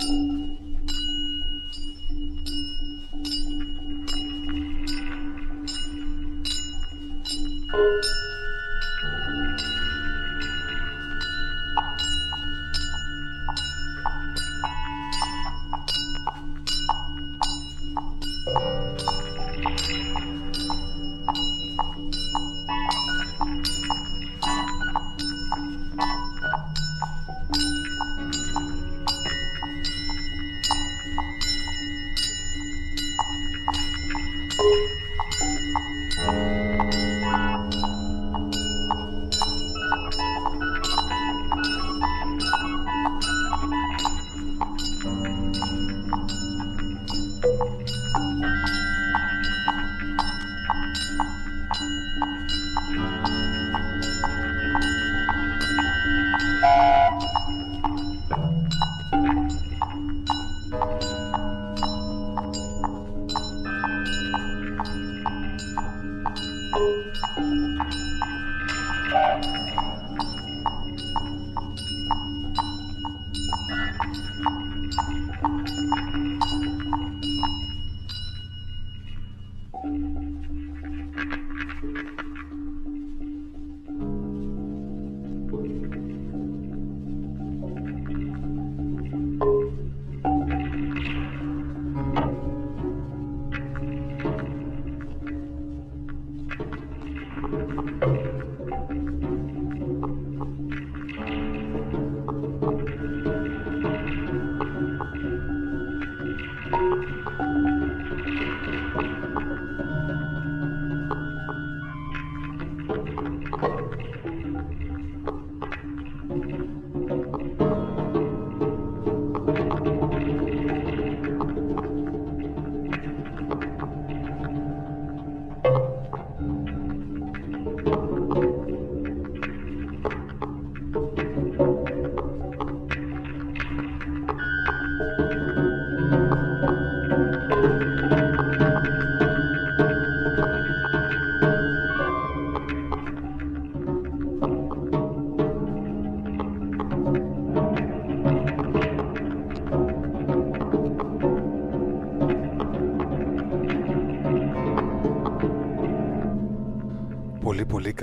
you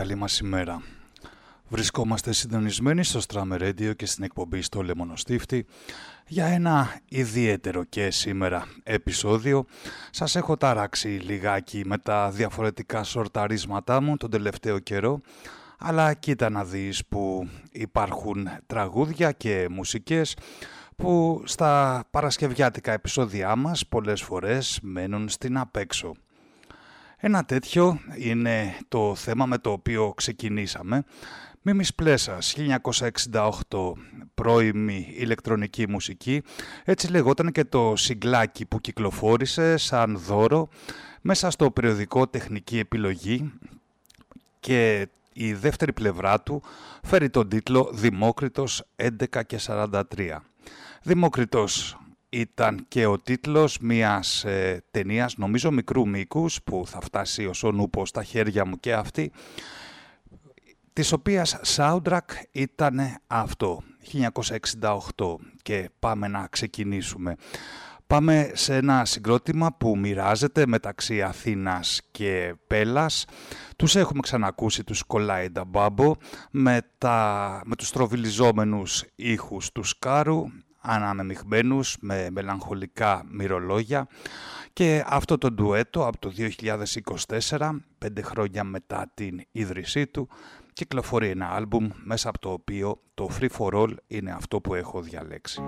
καλή μας ημέρα. Βρισκόμαστε συντονισμένοι στο Strammer Radio και στην εκπομπή στο Λεμονοστίφτη για ένα ιδιαίτερο και σήμερα επεισόδιο. Σας έχω ταράξει λιγάκι με τα διαφορετικά σορταρίσματά μου τον τελευταίο καιρό αλλά κοίτα να δεις που υπάρχουν τραγούδια και μουσικές που στα παρασκευιάτικα επεισόδια μας πολλές φορές μένουν στην απέξω. Ένα τέτοιο είναι το θέμα με το οποίο ξεκινήσαμε. Μίμης Πλέσας, 1968, πρώιμη ηλεκτρονική μουσική. Έτσι λεγόταν και το συγκλάκι που κυκλοφόρησε σαν δώρο μέσα στο περιοδικό Τεχνική Επιλογή και η δεύτερη πλευρά του φέρει τον τίτλο «Δημόκριτος 11 και 43». Δημόκριτος ήταν και ο τίτλος μιας ε, ταινίας νομίζω μικρού μήκους που θα φτάσει ως ο νούπο στα χέρια μου και αυτή της οποίας soundtrack ήταν αυτό 1968 και πάμε να ξεκινήσουμε. Πάμε σε ένα συγκρότημα που μοιράζεται μεταξύ Αθήνας και Πέλας. Τους έχουμε ξανακούσει τους Collide Babo με, τα, με τους τροβιλιζόμενους ήχους του Σκάρου αναμεμειγμένους με μελαγχολικά μυρολόγια και αυτό το ντουέτο από το 2024, πέντε χρόνια μετά την ίδρυσή του, κυκλοφορεί ένα άλμπουμ μέσα από το οποίο το Free for All είναι αυτό που έχω διαλέξει.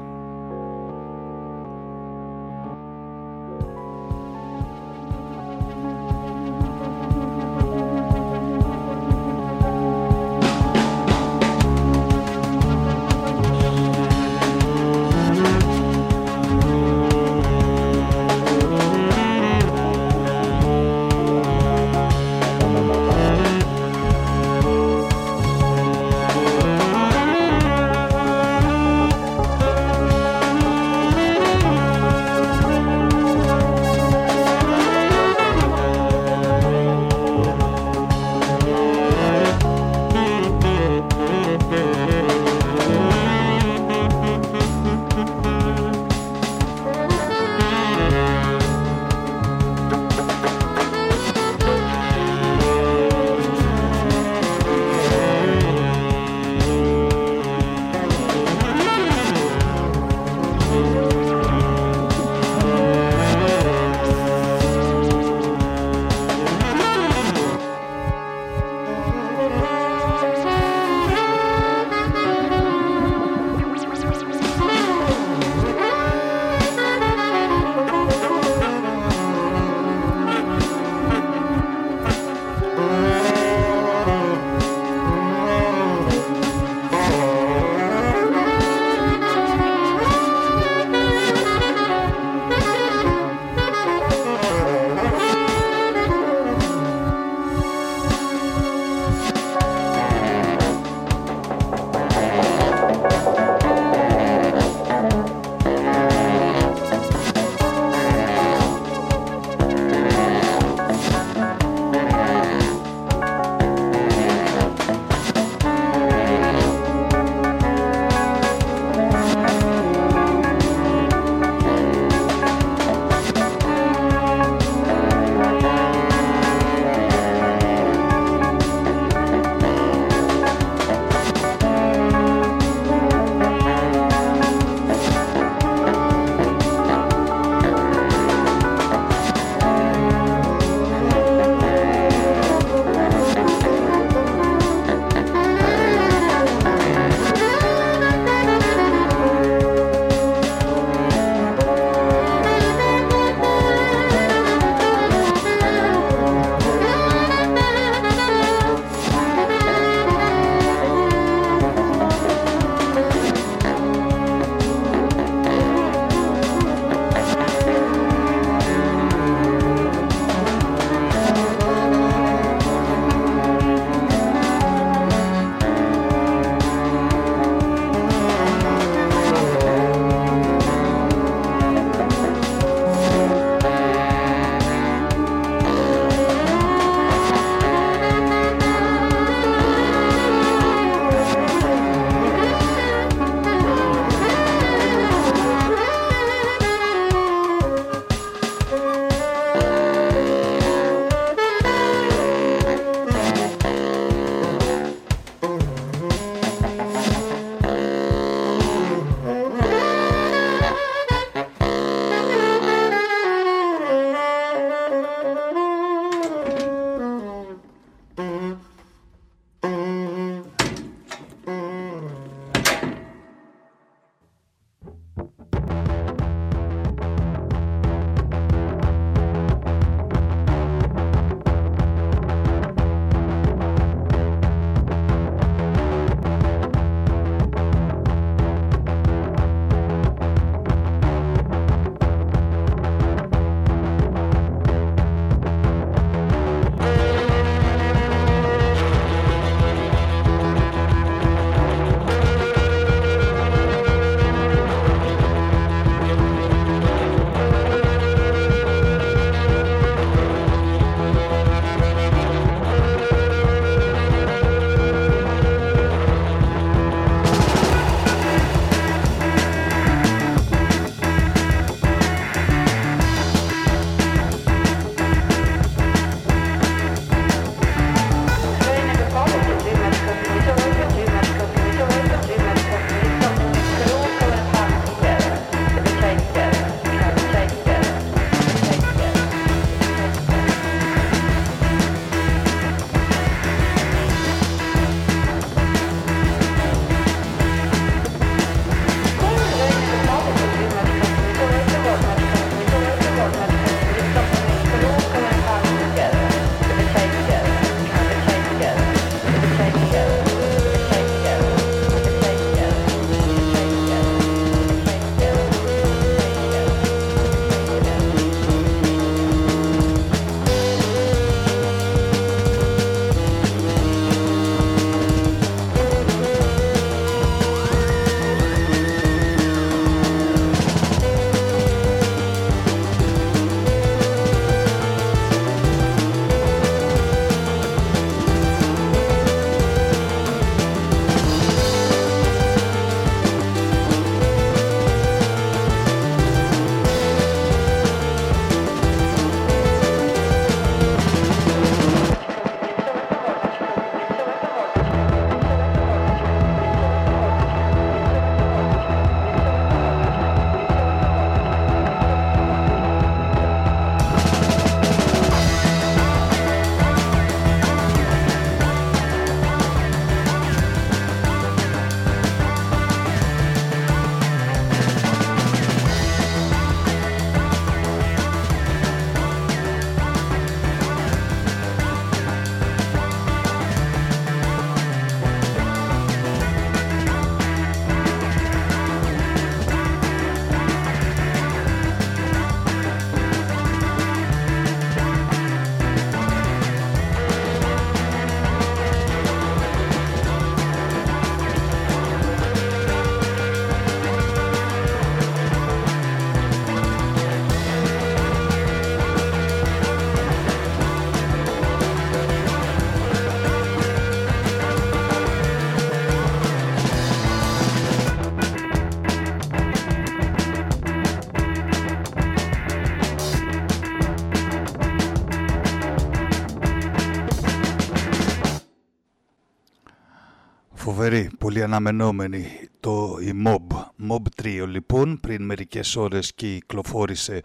Πολύ αναμενόμενη το η Mob, Mob Trio λοιπόν πριν μερικές ώρες κυκλοφόρησε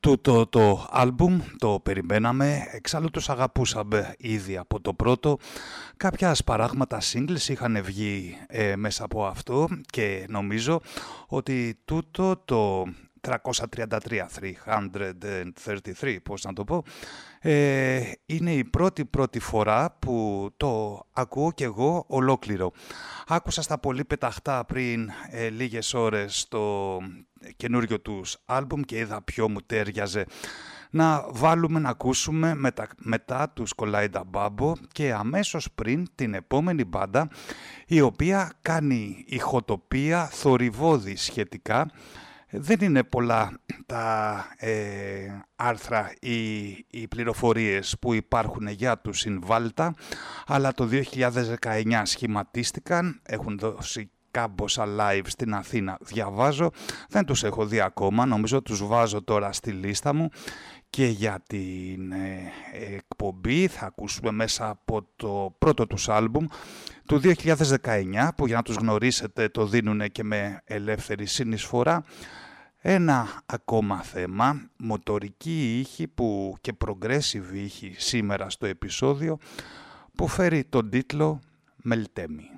τούτο το άλμπουμ, το περιμέναμε, εξάλλου τους αγαπούσαμε ήδη από το πρώτο. Κάποια σπαράγματα singles είχαν βγει ε, μέσα από αυτό και νομίζω ότι τούτο το 333, 333, πώς να το πω, ε, είναι η πρώτη πρώτη φορά που το ακούω και εγώ ολόκληρο. Άκουσα στα πολύ πεταχτά πριν ε, λίγες ώρες το καινούριο τους άλμπουμ και είδα ποιο μου τέριαζε να βάλουμε να ακούσουμε μετά, μετά τους Κολάιντα Μπάμπο και αμέσως πριν την επόμενη μπάντα η οποία κάνει ηχοτοπία θορυβόδη σχετικά δεν είναι πολλά τα ε, άρθρα ή οι πληροφορίες που υπάρχουν για τους Συνβάλτα, αλλά το 2019 σχηματίστηκαν, έχουν δώσει κάμποσα live στην Αθήνα. Διαβάζω, δεν τους έχω δει ακόμα, νομίζω τους βάζω τώρα στη λίστα μου και για την ε, εκπομπή θα ακούσουμε μέσα από το πρώτο τους άλμπουμ του 2019 που για να τους γνωρίσετε το δίνουν και με ελεύθερη συνεισφορά ένα ακόμα θέμα, μοτορική ήχη που και progressive ήχη σήμερα στο επεισόδιο που φέρει τον τίτλο «Μελτέμι».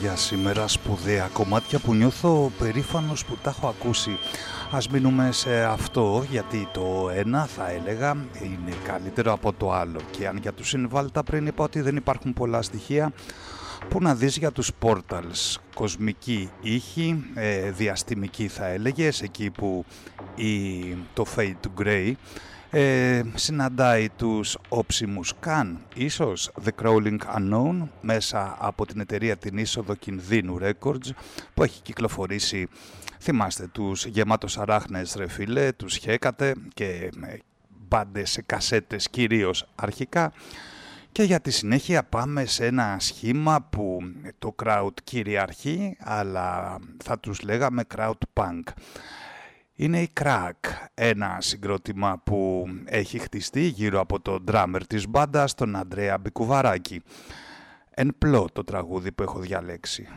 Για σήμερα σπουδαία κομμάτια που νιώθω περήφανος που τα έχω ακούσει. Ας μείνουμε σε αυτό γιατί το ένα θα έλεγα είναι καλύτερο από το άλλο και αν για τους Συμβάλτα πριν είπα ότι δεν υπάρχουν πολλά στοιχεία που να δεις για τους portals. Κοσμική ήχη, ε, διαστημική θα έλεγες, εκεί που η, το Fade to Grey ε, συναντάει τους όψιμους καν, ίσως The Crawling Unknown, μέσα από την εταιρεία την είσοδο κινδύνου Records, που έχει κυκλοφορήσει, θυμάστε, τους γεμάτος αράχνες ρε φίλε, τους χέκατε και μπάντες σε κασέτες κυρίως αρχικά, και για τη συνέχεια πάμε σε ένα σχήμα που το crowd κυριαρχεί, αλλά θα τους λέγαμε crowd punk. Είναι η Crack, ένα συγκρότημα που έχει χτιστεί γύρω από τον drummer της μπάντας, τον Αντρέα Μπικουβαράκη. Εν πλώ το τραγούδι που έχω διαλέξει.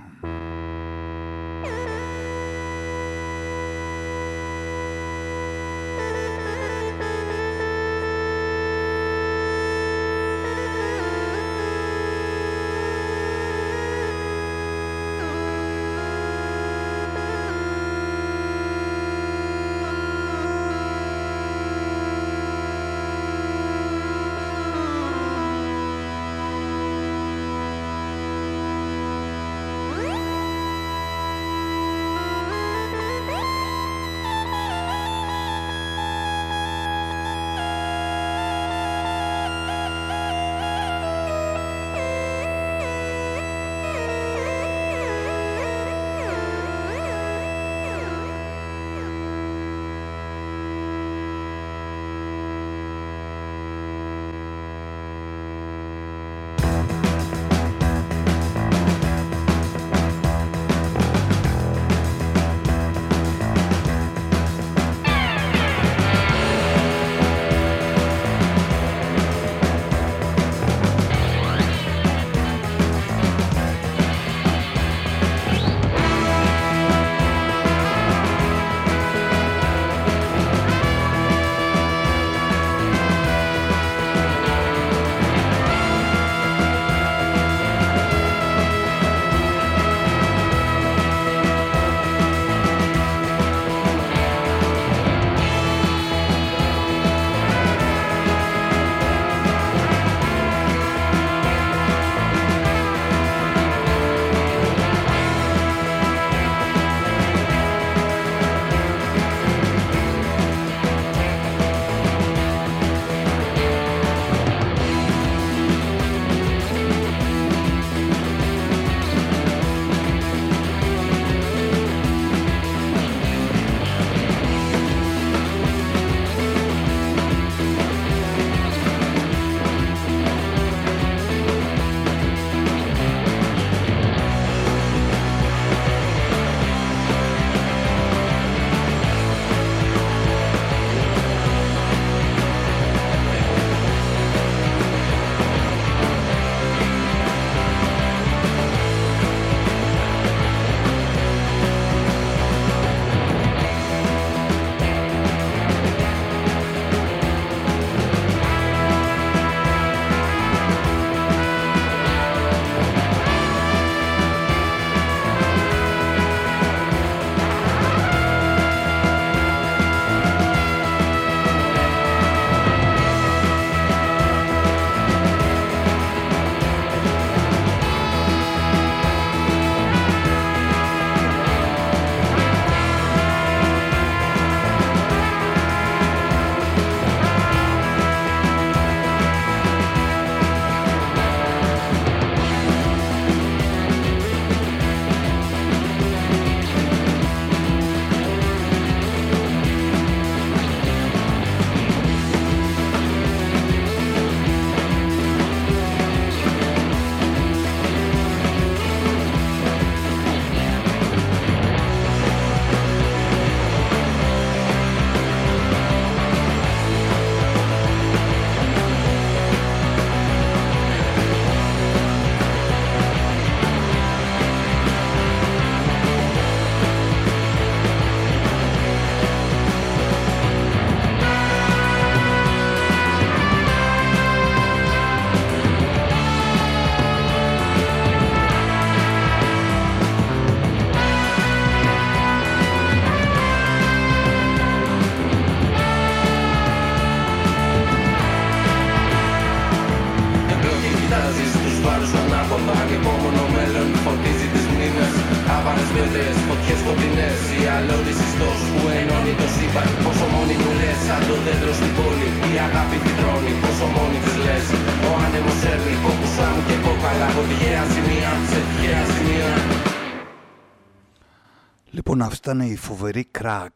Λοιπόν, αυτή ήταν η φοβερή κράκ.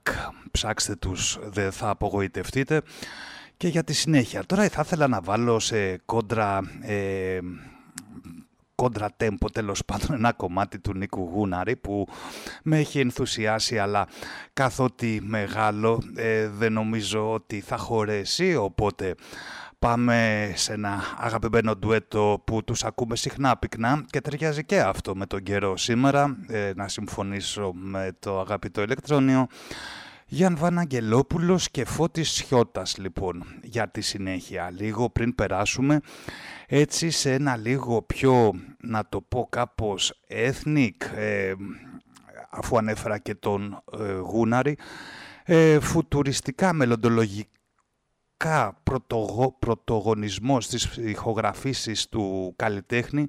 Ψάξτε τους, δεν θα απογοητευτείτε. Και για τη συνέχεια. Τώρα θα ήθελα να βάλω σε κόντρα, ε, κόντρα τέμπο τέλος πάντων ένα κομμάτι του Νίκου Γούναρη που με έχει ενθουσιάσει αλλά καθότι μεγάλο ε, δεν νομίζω ότι θα χωρέσει οπότε πάμε σε ένα αγαπημένο ντουέτο που τους ακούμε συχνά πυκνά και ταιριάζει και αυτό με τον καιρό σήμερα, ε, να συμφωνήσω με το αγαπητό ηλεκτρόνιο. Γιάν Βαναγγελόπουλος και Φώτης Σιώτας λοιπόν για τη συνέχεια, λίγο πριν περάσουμε έτσι σε ένα λίγο πιο, να το πω κάπως ethnic, ε, αφού ανέφερα και τον ε, Γούναρη, ε, φουτουριστικά μελλοντολογικά πρωτογο, πρωτογονισμός στις ηχογραφήσεις του καλλιτέχνη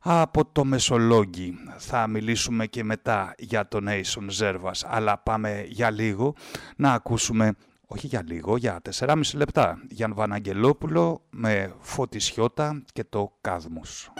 από το Μεσολόγγι. Θα μιλήσουμε και μετά για το Nation Zervas, αλλά πάμε για λίγο να ακούσουμε, όχι για λίγο, για 4,5 λεπτά, Γιάνν Βαναγγελόπουλο με Φωτισιώτα και το Κάδμους.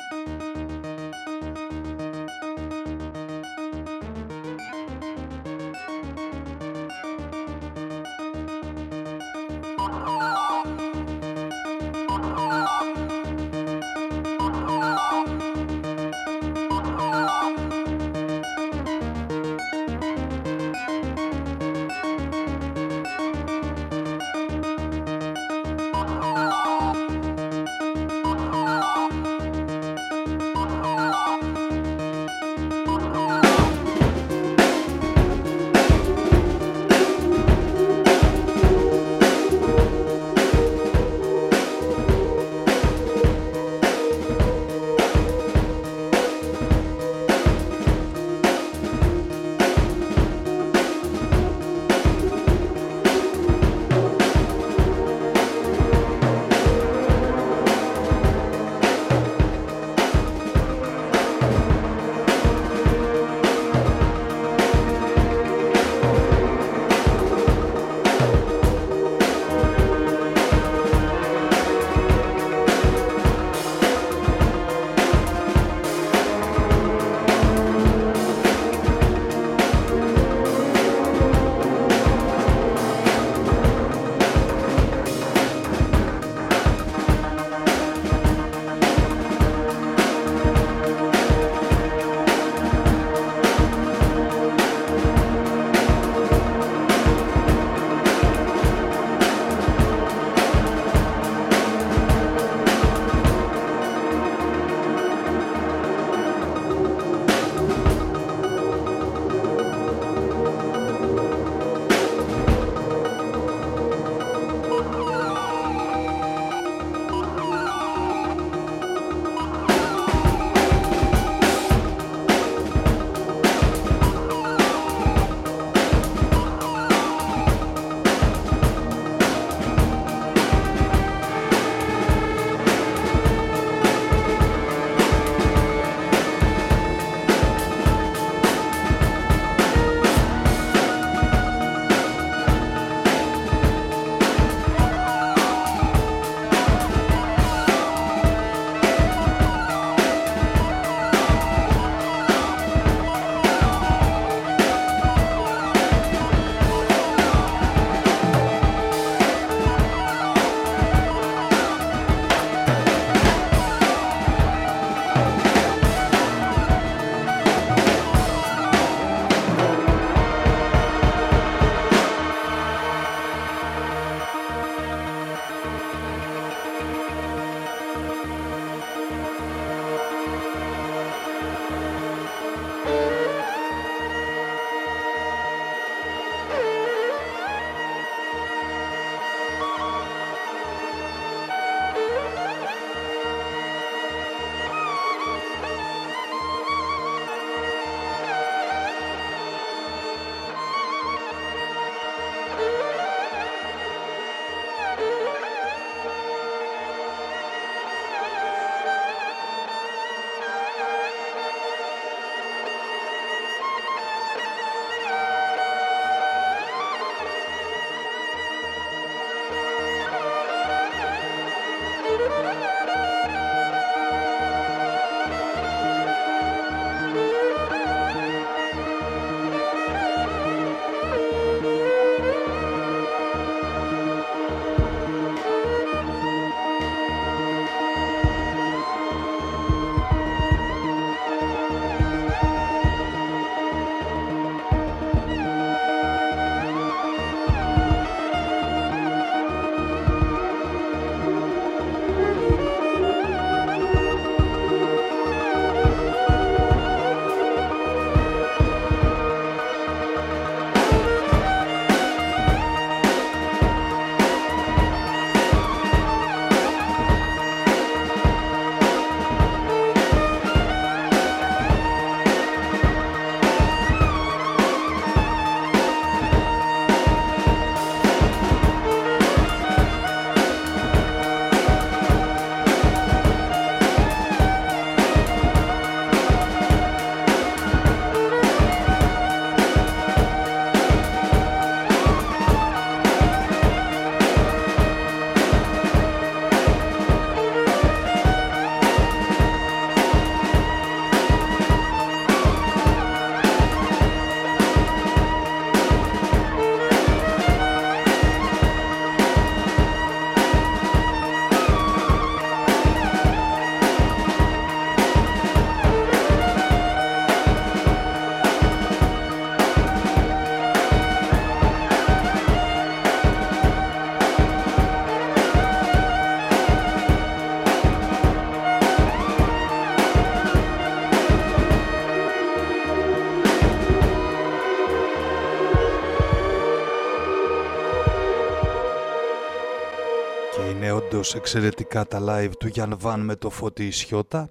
Είναι όντως εξαιρετικά τα live του Γιάν Βαν με το Φώτη Ισιώτα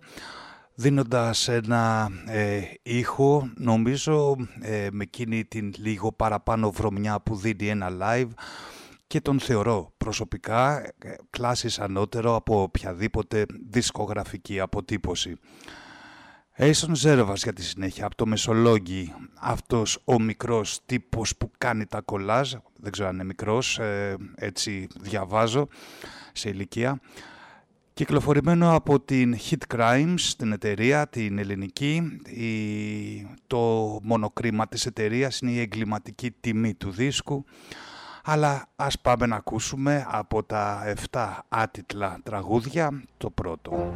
δίνοντας ένα ε, ήχο νομίζω ε, με εκείνη την λίγο παραπάνω βρωμιά που δίνει ένα live και τον θεωρώ προσωπικά ε, κλάσης ανώτερο από οποιαδήποτε δισκογραφική αποτύπωση. Έισον Ζέρβας για τη συνέχεια, από το Μεσολόγγι, αυτός ο μικρός τύπος που κάνει τα κολάζ, δεν ξέρω αν είναι μικρός, ε, έτσι διαβάζω σε ηλικία, κυκλοφορημένο από την Hit Crimes, την εταιρεία, την ελληνική, η, το μονοκρίμα της εταιρείας είναι η εγκληματική τιμή του δίσκου, αλλά ας πάμε να ακούσουμε από τα 7 άτιτλα τραγούδια το πρώτο.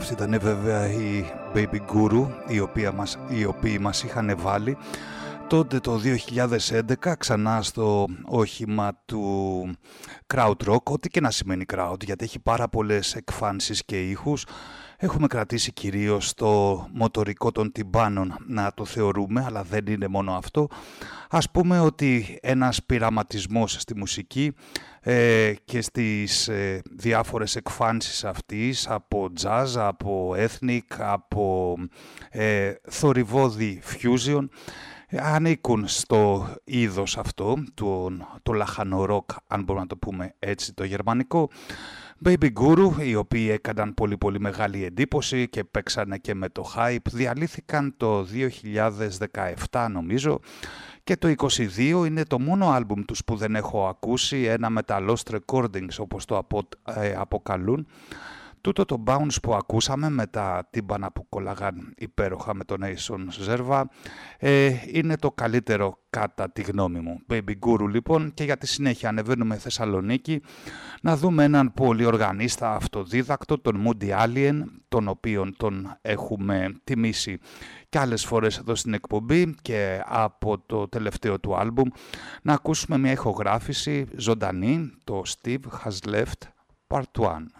Αυτή ήταν βέβαια η Baby Guru, η οποία μας, οι οποίοι μας είχαν βάλει τότε το 2011 ξανά στο όχημα του crowd rock, ό,τι και να σημαίνει crowd, γιατί έχει πάρα πολλές εκφάνσεις και ήχους. Έχουμε κρατήσει κυρίως το μοτορικό των τυμπάνων να το θεωρούμε, αλλά δεν είναι μόνο αυτό. Ας πούμε ότι ένας πειραματισμός στη μουσική ε, και στις ε, διάφορες εκφάνσεις αυτής από jazz, από ethnic, από ε, θορυβόδη fusion ανήκουν στο είδος αυτό, το, το λαχανορόκ, αν μπορούμε να το πούμε έτσι το γερμανικό. Baby Guru, οι οποίοι έκαναν πολύ πολύ μεγάλη εντύπωση και παίξανε και με το hype, διαλύθηκαν το 2017 νομίζω και το 22 είναι το μόνο άλμπουμ τους που δεν έχω ακούσει, ένα με τα Lost Recordings όπως το ε, αποκαλούν. Τούτο το bounce που ακούσαμε με τα τύμπανα που κολλάγαν υπέροχα με τον Nation Zerva ε, είναι το καλύτερο κατά τη γνώμη μου. Baby Guru λοιπόν και για τη συνέχεια ανεβαίνουμε Θεσσαλονίκη να δούμε έναν πολυοργανίστα αυτοδίδακτο, τον Moody Alien, τον οποίον τον έχουμε τιμήσει και άλλες φορές εδώ στην εκπομπή και από το τελευταίο του άλμπουμ να ακούσουμε μια ηχογράφηση ζωντανή, το Steve Has Left Part 1.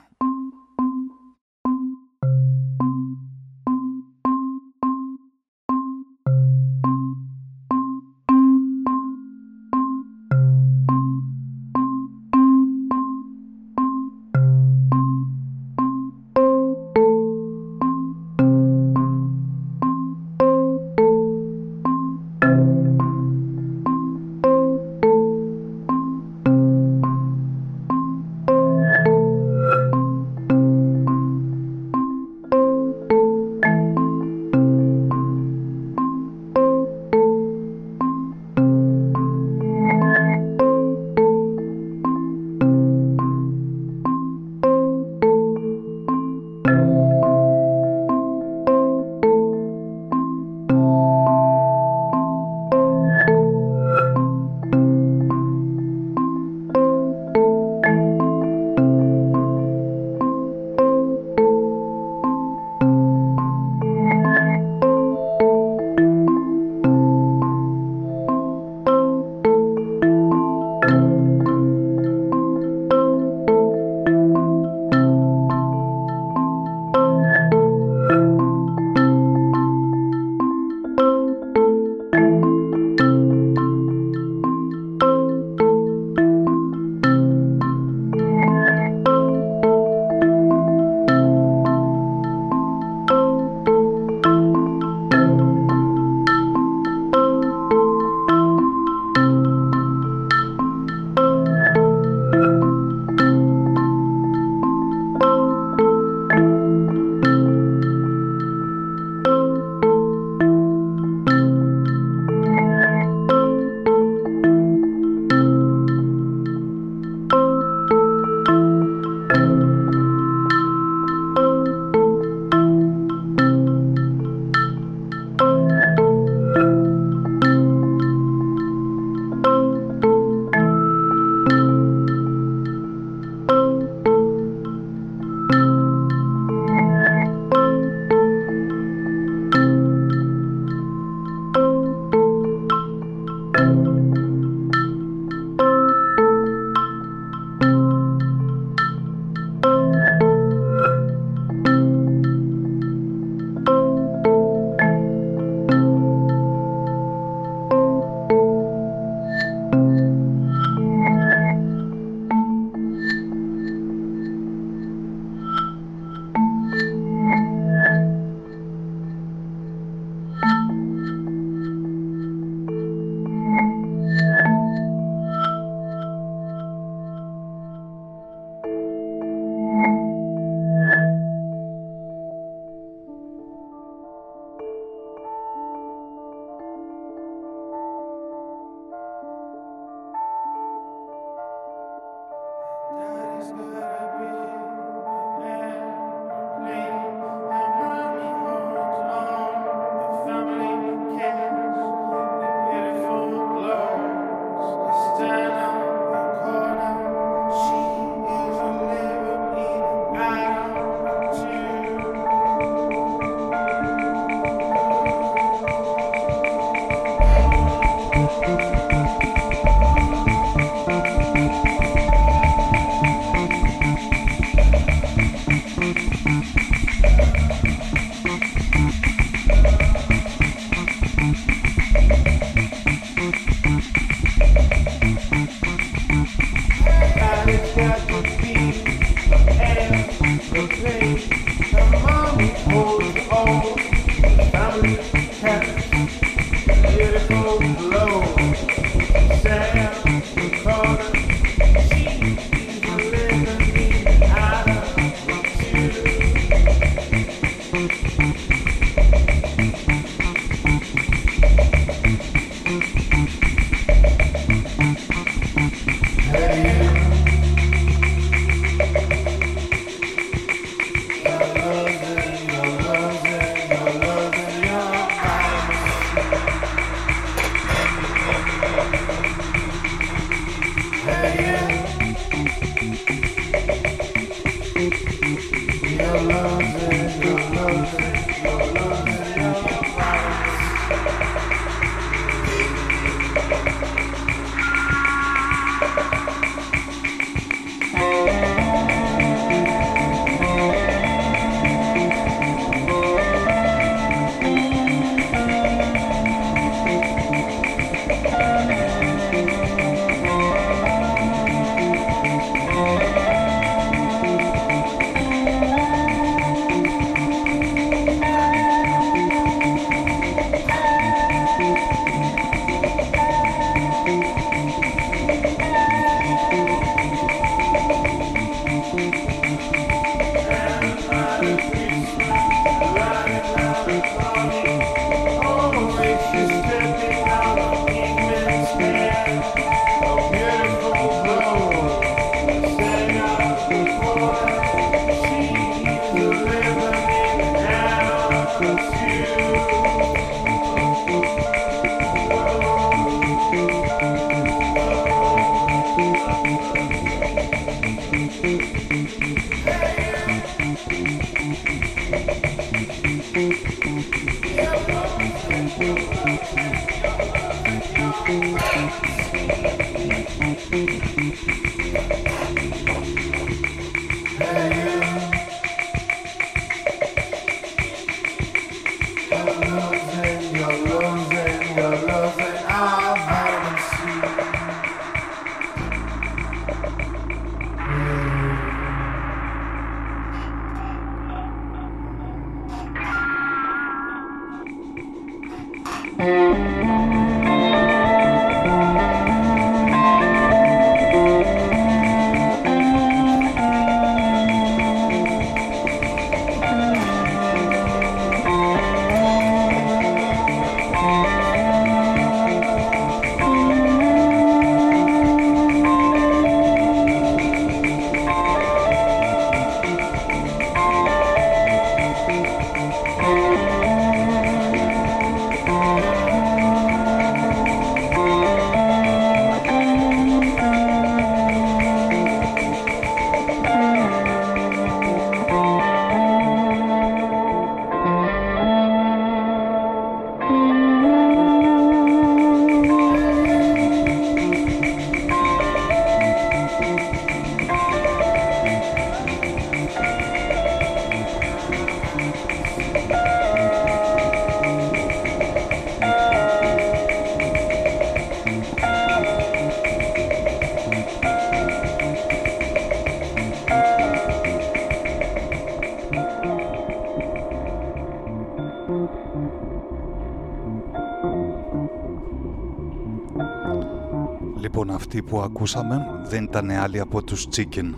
Που ακούσαμε δεν ήταν άλλοι από τους Chicken.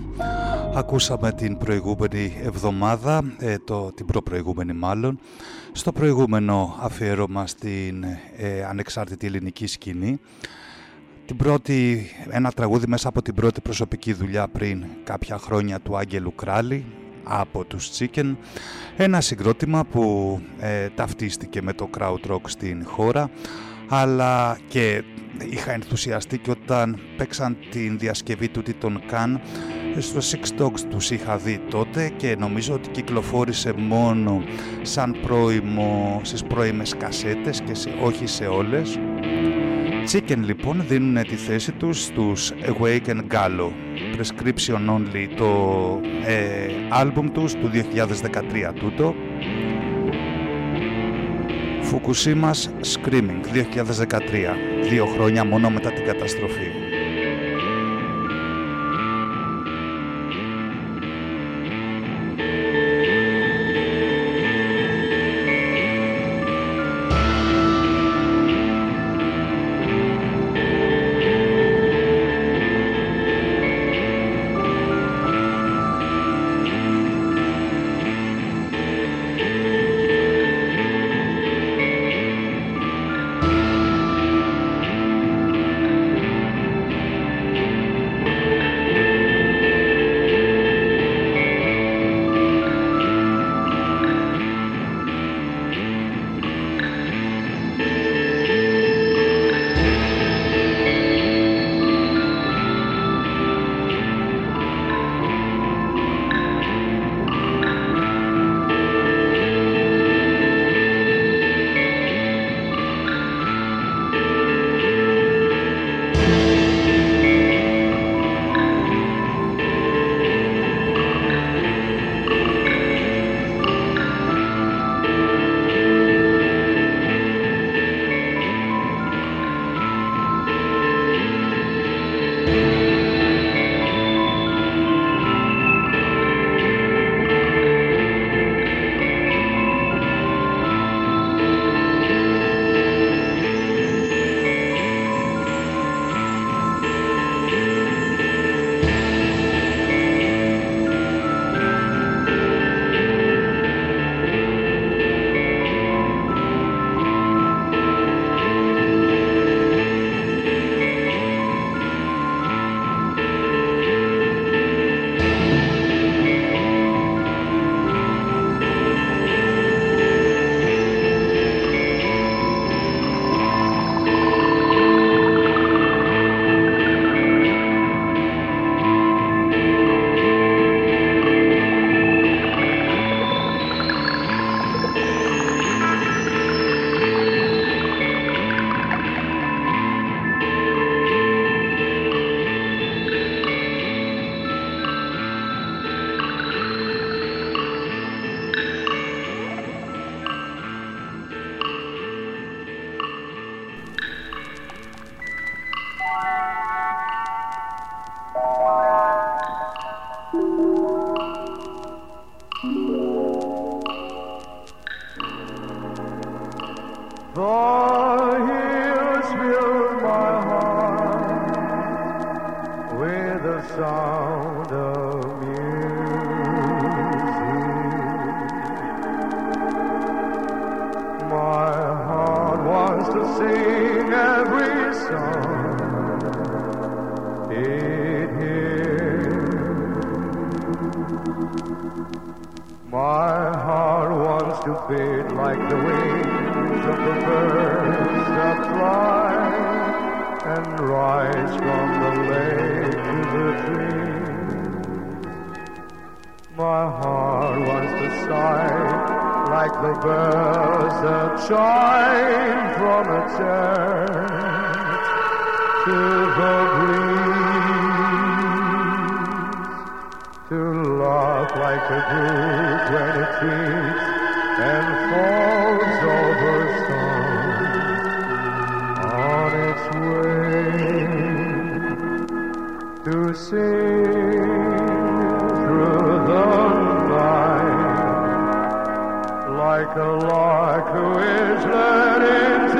Ακούσαμε την προηγούμενη εβδομάδα, ε, το, την προπροηγούμενη μάλλον, στο προηγούμενο αφιέρωμα στην ε, ανεξάρτητη ελληνική σκηνή. Την πρώτη, ένα τραγούδι μέσα από την πρώτη προσωπική δουλειά πριν κάποια χρόνια του Άγγελου Κράλη από τους Chicken. Ένα συγκρότημα που ε, ταυτίστηκε με το crowd rock στην χώρα αλλά και είχα ενθουσιαστεί και όταν παίξαν την διασκευή του τι τον καν στο Six Dogs τους είχα δει τότε και νομίζω ότι κυκλοφόρησε μόνο σαν πρώιμο στις πρώιμες κασέτες και σε, όχι σε όλες. Chicken λοιπόν δίνουν τη θέση τους στους Awake and Gallo Prescription Only το ε, άλμπουμ τους του 2013 τούτο Fukushima's Screaming 2013, δύο χρόνια μόνο μετά την καταστροφή. to sing through the night like a lark who is let in.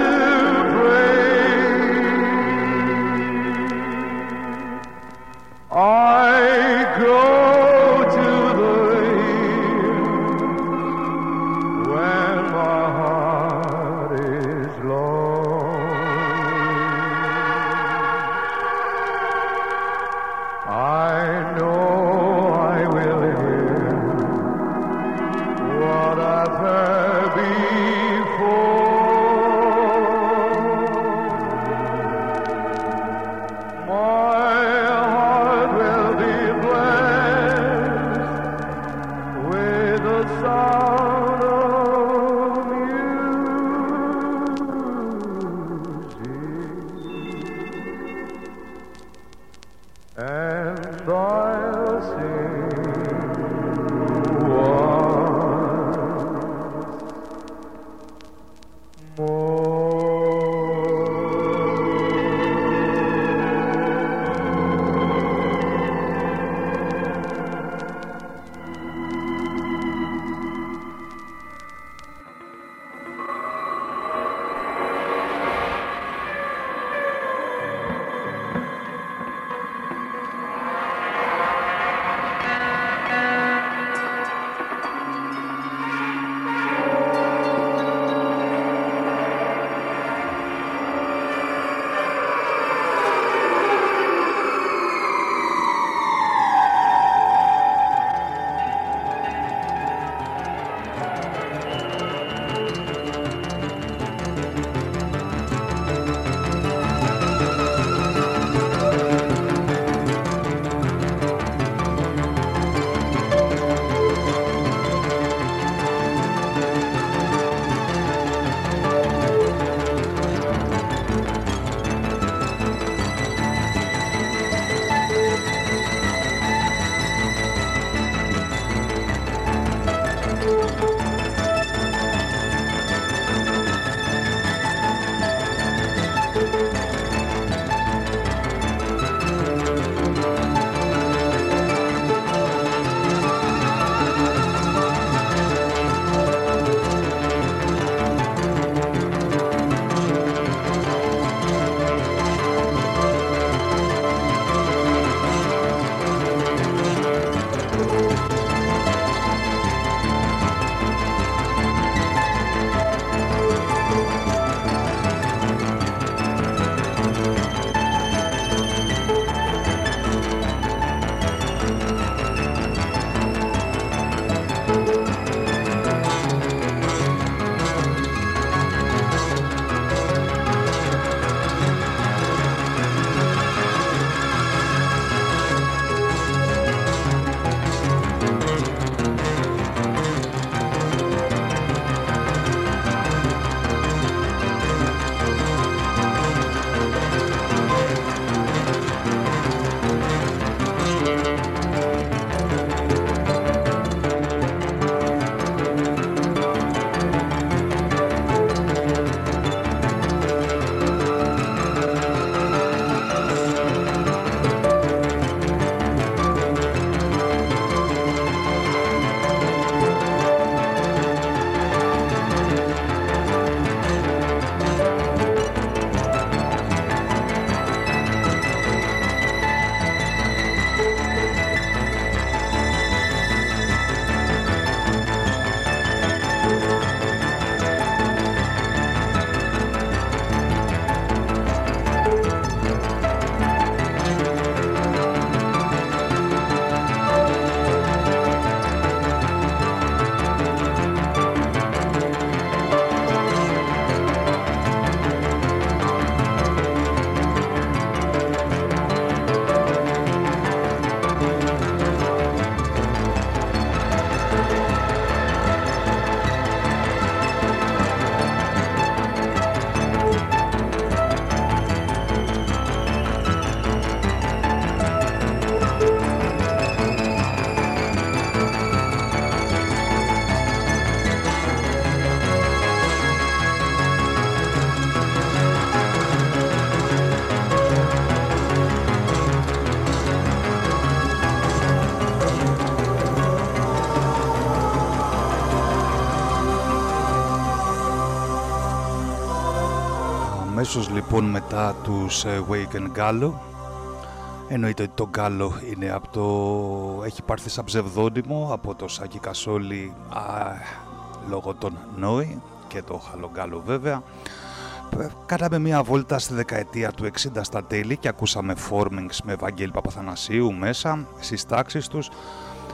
Αμέσως λοιπόν μετά τους ε, Wake and Gallo Εννοείται ότι το Gallo είναι από το... έχει πάρθει σαν ψευδόνυμο από το Σάκη Κασόλη α, λόγω των Νόη και το Χαλογκάλο βέβαια. Κάναμε μια βόλτα στη δεκαετία του 60 στα τέλη και ακούσαμε formings με Βαγγέλη Παπαθανασίου μέσα στις τάξεις τους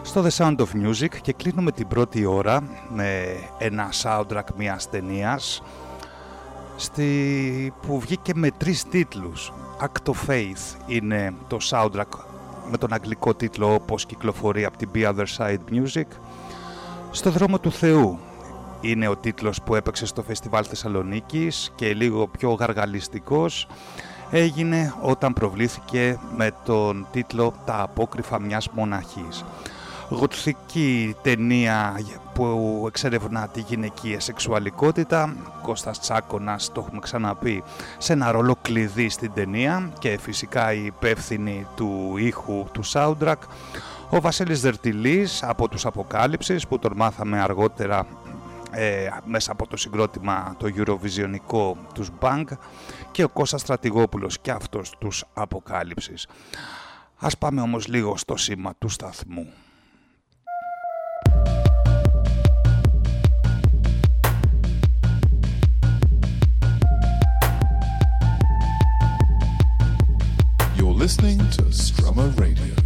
στο The Sound of Music και κλείνουμε την πρώτη ώρα με ένα soundtrack μιας ταινίας στη... που βγήκε με τρεις τίτλους. Act of Faith είναι το soundtrack με τον αγγλικό τίτλο όπως κυκλοφορεί από την Be Other Side Music. Στο δρόμο του Θεού είναι ο τίτλος που έπαιξε στο Φεστιβάλ Θεσσαλονίκης και λίγο πιο γαργαλιστικός έγινε όταν προβλήθηκε με τον τίτλο «Τα απόκριφα μιας μοναχής» γοτθική ταινία που εξερευνά τη γυναικεία σεξουαλικότητα. Κώστας Τσάκωνας, το έχουμε ξαναπεί, σε ένα ρόλο κλειδί στην ταινία και φυσικά η υπεύθυνη του ήχου του soundtrack. Ο Βασίλης Δερτιλής από τους Αποκάλυψεις που τον μάθαμε αργότερα ε, μέσα από το συγκρότημα το Eurovisionικό τους Bank και ο Κώστας Στρατηγόπουλος και αυτός τους Αποκάλυψεις. Ας πάμε όμως λίγο στο σήμα του σταθμού. Listening to Strummer Radio.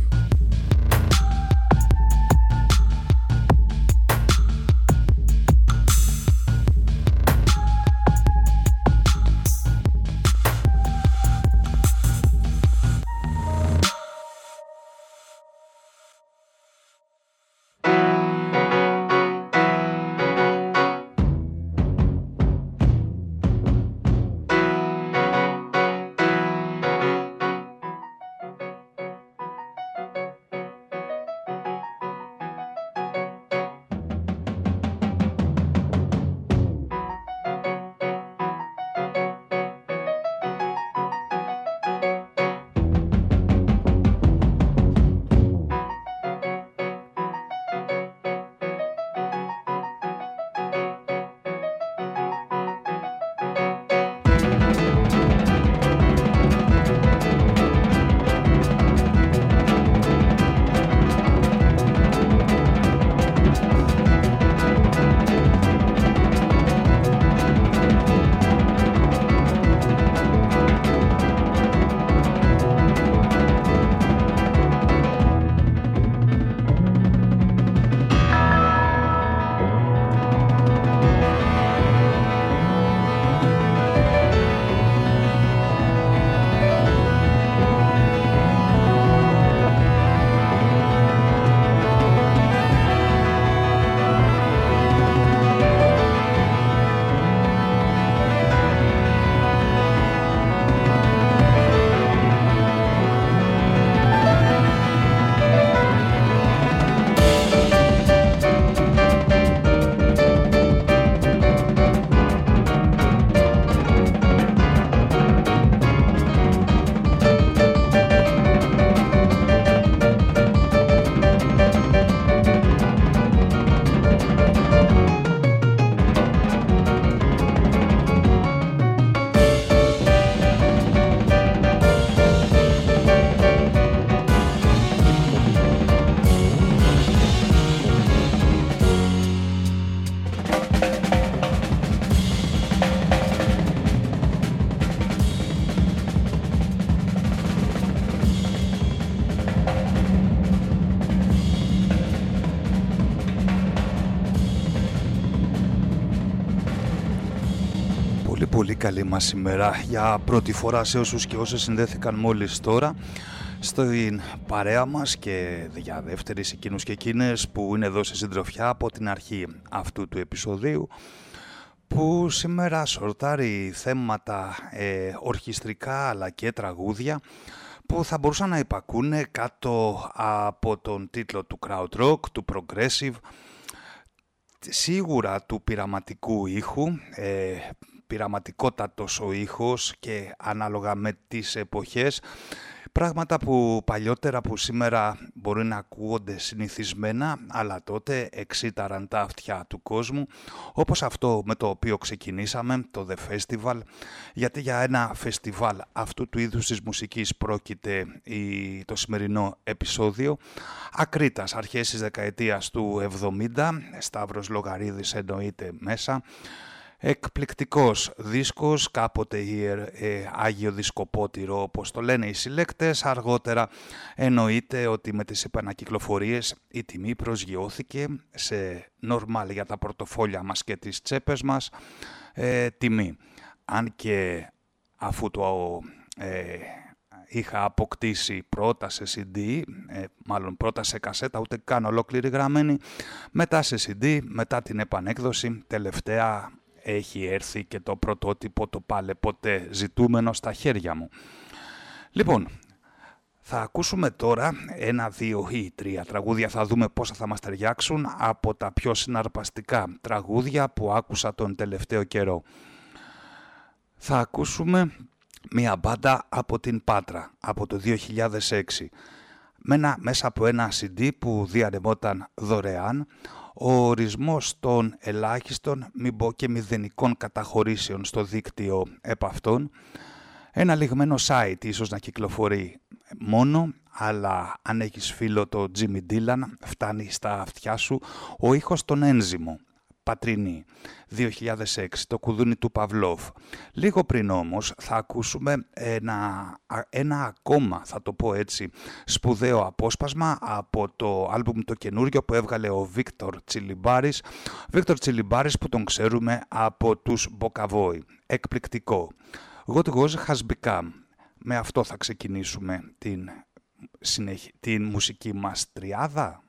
Καλή μας ημέρα. Για πρώτη φορά σε όσους και όσες συνδέθηκαν μόλις τώρα στην παρέα μας και για δεύτερη εκείνους και εκείνες που είναι εδώ σε συντροφιά από την αρχή αυτού του επεισοδίου που σήμερα σορτάρει θέματα ε, ορχιστρικά αλλά και τραγούδια που θα μπορούσαν να υπακούνε κάτω από τον τίτλο του crowd rock, του progressive σίγουρα του πειραματικού ήχου ε, πειραματικότατος ο ήχος και ανάλογα με τις εποχές. Πράγματα που παλιότερα που σήμερα μπορεί να ακούγονται συνηθισμένα, αλλά τότε εξήταραν τα αυτιά του κόσμου, όπως αυτό με το οποίο ξεκινήσαμε, το The Festival, γιατί για ένα φεστιβάλ αυτού του είδους της μουσικής πρόκειται το σημερινό επεισόδιο. Ακρίτας, αρχές της δεκαετίας του 70, Σταύρος Λογαρίδης εννοείται μέσα, Εκπληκτικός δίσκος, κάποτε ε, Άγιο Δισκοπότηρο όπως το λένε οι συλλέκτες, αργότερα εννοείται ότι με τις επανακυκλοφορίες η τιμή προσγειώθηκε σε νορμάλ για τα πορτοφόλια μας και τις τσέπες μας ε, τιμή. Αν και αφού το ε, είχα αποκτήσει πρώτα σε CD, ε, μάλλον πρώτα σε κασέτα, ούτε καν ολόκληρη γραμμένη, μετά σε CD, μετά την επανέκδοση, τελευταία έχει έρθει και το πρωτότυπο το πάλε ποτέ ζητούμενο στα χέρια μου. Λοιπόν, θα ακούσουμε τώρα ένα, δύο ή τρία τραγούδια, θα δούμε πόσα θα μας ταιριάξουν από τα πιο συναρπαστικά τραγούδια που άκουσα τον τελευταίο καιρό. Θα ακούσουμε μία μπάντα από την Πάτρα, από το 2006, μέσα από ένα CD που διανεμόταν δωρεάν, ο ορισμός των ελάχιστων, μην πω και μηδενικών καταχωρήσεων στο δίκτυο επ' αυτών, ένα λιγμένο site ίσως να κυκλοφορεί μόνο, αλλά αν έχεις φίλο το Jimmy Dillon, φτάνει στα αυτιά σου ο ήχος των ένζυμο. Πατρινή, 2006, το κουδούνι του Παυλόφ. Λίγο πριν όμως θα ακούσουμε ένα, ένα ακόμα, θα το πω έτσι, σπουδαίο απόσπασμα από το άλμπουμ το καινούριο που έβγαλε ο Βίκτορ Τσιλιμπάρης. Βίκτορ Τσιλιμπάρης που τον ξέρουμε από τους Μποκαβόη. Εκπληκτικό. What was has become. Με αυτό θα ξεκινήσουμε την, την μουσική μας τριάδα.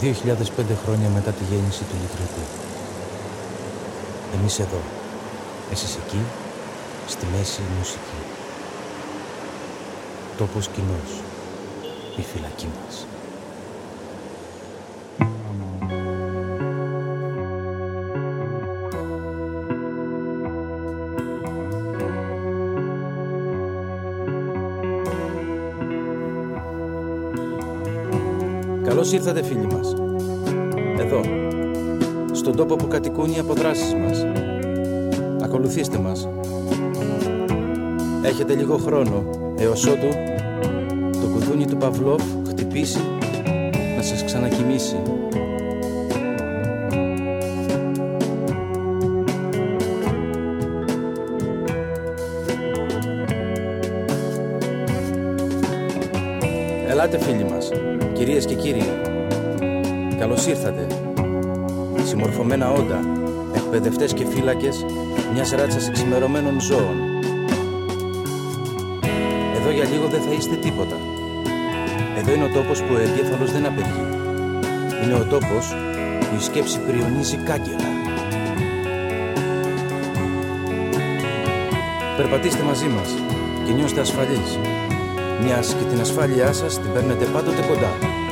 2.005 χρόνια μετά τη γέννηση του Λυτρωτή. Εμείς εδώ, εσείς εκεί, στη μέση η μουσική. Τόπος κοινός, η φυλακή μας. Καλώς ήρθατε φίλοι μας. Εδώ, στον τόπο που κατοικούν οι αποδράσεις μας. Ακολουθήστε μας. Έχετε λίγο χρόνο, έως ότου το κουδούνι του Παυλόφ χτυπήσει να σας ξανακοιμήσει. Κυρίες και κύριοι. Καλώς ήρθατε. Συμμορφωμένα όντα, εκπαιδευτές και φύλακες μιας ράτσας εξημερωμένων ζώων. Εδώ για λίγο δεν θα είστε τίποτα. Εδώ είναι ο τόπος που ο εγκέφαλος δεν απεργεί. Είναι ο τόπος που η σκέψη πριονίζει κάγκελα. Περπατήστε μαζί μας και νιώστε ασφαλείς. Μιας και την ασφάλειά σας την παίρνετε πάντοτε κοντά.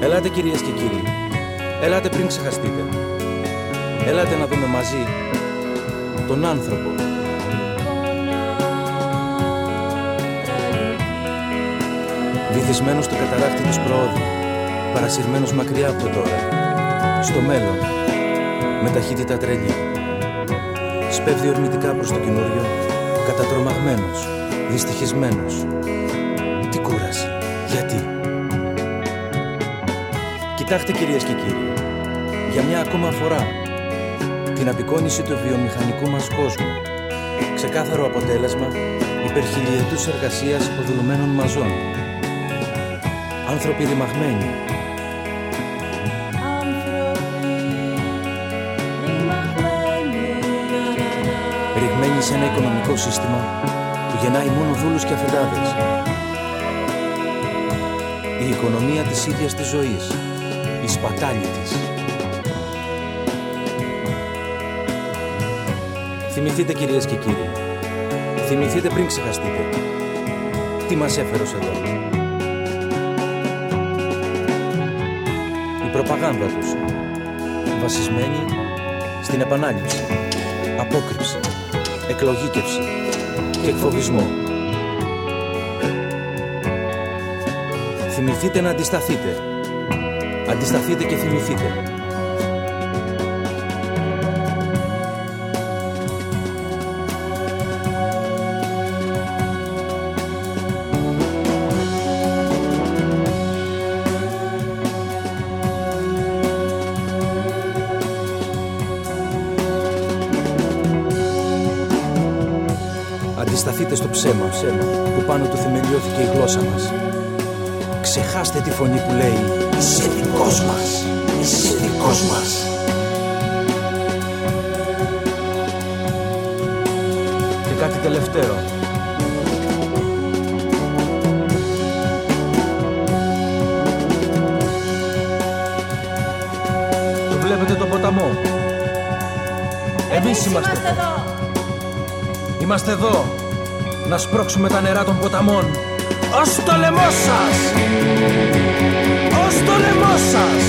Ελάτε κυρίες και κύριοι. Ελάτε πριν ξεχαστείτε. Ελάτε να δούμε μαζί τον άνθρωπο. Βυθισμένος στο καταράκτη του προόδου, παρασυρμένος μακριά από το τώρα. Στο μέλλον, με ταχύτητα τρελή. Σπέβδει ορμητικά προς το καινούριο, κατατρομαγμένος, δυστυχισμένος. Τι κούραση, Κοιτάξτε κυρίες και κύριοι, για μια ακόμα φορά, την απεικόνιση του βιομηχανικού μας κόσμου. Ξεκάθαρο αποτέλεσμα υπερχιλιετούς εργασίας υποδουλωμένων μαζών. Άνθρωποι ρημαγμένοι, ρηγμένοι σε ένα οικονομικό σύστημα που γεννάει μόνο δούλους και αφεντάδες. Η οικονομία της ίδιας της ζωής, η σπατάλη της. Θυμηθείτε κυρίες και κύριοι, θυμηθείτε πριν ξεχαστείτε. Τι μας έφερε ως εδώ. Η προπαγάνδα τους, βασισμένη στην επανάληψη, απόκρυψη, εκλογήκευση και εκφοβισμό. Θυμηθείτε να αντισταθείτε. Αντισταθείτε και θυμηθείτε. Αντισταθείτε στο ψέμα, ψέμα που πάνω του θεμελιώθηκε η γλώσσα μας. Ξεχάστε τη φωνή που λέει «Είσαι δικός μας, είσαι δικός μας». Και κάτι τελευταίο. Το βλέπετε το ποταμό. Εμείς είμαστε εδώ. Είμαστε εδώ να σπρώξουμε τα νερά των ποταμών ως το λαιμό σας! Ως το λαιμό σας!